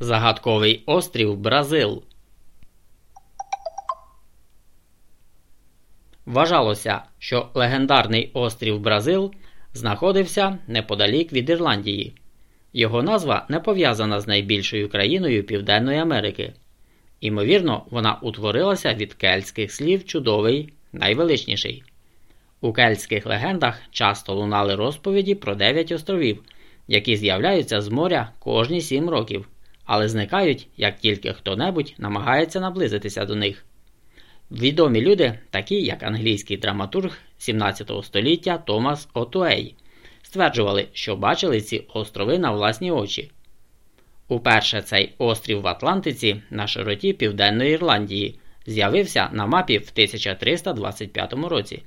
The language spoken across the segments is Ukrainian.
Загадковий острів Бразил. Вважалося, що легендарний острів Бразил знаходився неподалік від Ірландії. Його назва не пов'язана з найбільшою країною Південної Америки. Імовірно, вона утворилася від кельтських слів чудовий, найвеличніший. У кельтських легендах часто лунали розповіді про дев'ять островів, які з'являються з моря кожні сім років але зникають, як тільки хто-небудь намагається наблизитися до них. Відомі люди, такі як англійський драматург 17 століття Томас Отуей, стверджували, що бачили ці острови на власні очі. Уперше цей острів в Атлантиці на широті Південної Ірландії з'явився на мапі в 1325 році.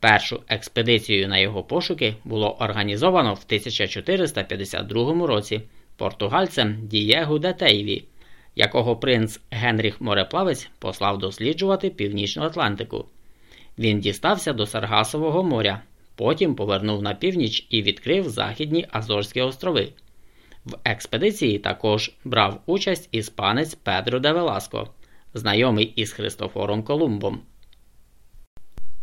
Першу експедицію на його пошуки було організовано в 1452 році португальцем Дієгу де Тейві, якого принц Генріх Мореплавець послав досліджувати Північну Атлантику. Він дістався до Саргасового моря, потім повернув на північ і відкрив Західні Азорські острови. В експедиції також брав участь іспанець Педро де Веласко, знайомий із Христофором Колумбом.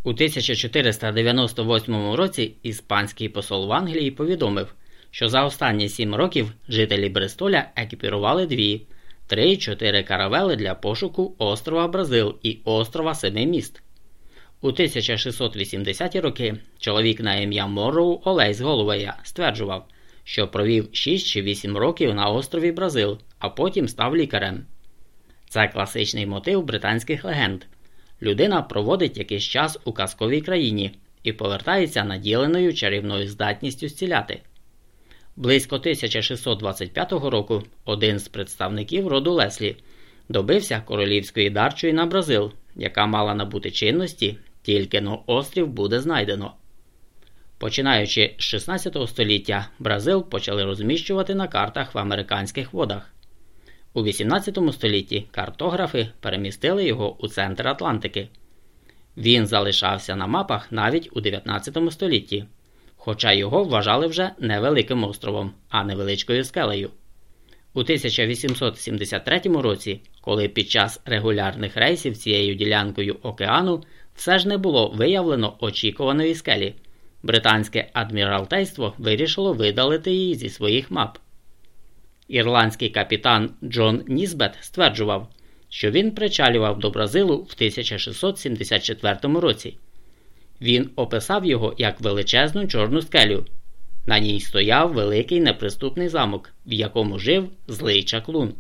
У 1498 році іспанський посол в Англії повідомив, що за останні сім років жителі Бристоля екіпірували дві, три-чотири каравели для пошуку острова Бразил і острова Семи міст. У 1680-ті роки чоловік на ім'я Морроу Олесь Головея стверджував, що провів 6 чи 8 років на острові Бразил, а потім став лікарем. Це класичний мотив британських легенд. Людина проводить якийсь час у казковій країні і повертається наділеною чарівною здатністю зціляти. Близько 1625 року один з представників роду Леслі добився королівської дарчої на Бразил, яка мала набути чинності, тільки но острів буде знайдено. Починаючи з 16 століття, Бразил почали розміщувати на картах в американських водах. У 18 столітті картографи перемістили його у центр Атлантики. Він залишався на мапах навіть у 19 столітті хоча його вважали вже невеликим островом, а невеличкою скелею. У 1873 році, коли під час регулярних рейсів цією ділянкою океану все ж не було виявлено очікуваної скелі, британське адміралтейство вирішило видалити її зі своїх мап. Ірландський капітан Джон Нізбет стверджував, що він причалював до Бразилу в 1674 році. Він описав його як величезну чорну скелю. На ній стояв великий неприступний замок, в якому жив злий чаклун.